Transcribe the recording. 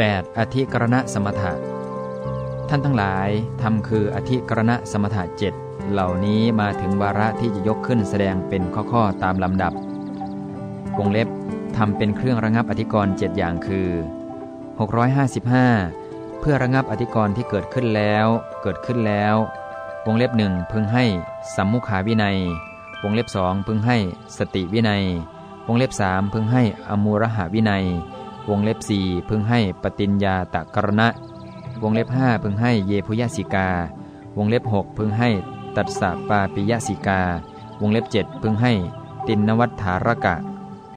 8. อธิกรณะสมถะ ท่านทั้งหลายทำคืออธิกรณะสมถะเจ็ดเหล่านี้มาถึงวาระที่จะยกขึ้นแสดงเป็นข้อๆตามลำดับวงเล็บทำเป็นเครื่องระงับอธิกรณ์เจ็ดอย่างคือ 655 เพื่อระงับอธิกรณ์ที่เกิดขึ้นแล้ว เกิดขึ้นแล้ว วงเล็บหนึ่งพึงให้สัมมุขาวินัย วงเล็บสองพึงให้สติวินัย วงเล็บสามพึงให้อมูรหาวินัย วงเล็บสี่พึงให้ปฏิญญาตะกรณะ วงเล็บห้าพึงให้เยพุยสิกา วงเล็บหกพึงให้ตัดสะปาปิยสิกา วงเล็บเจ็ดพึงให้ตินนวัฏฐารกะ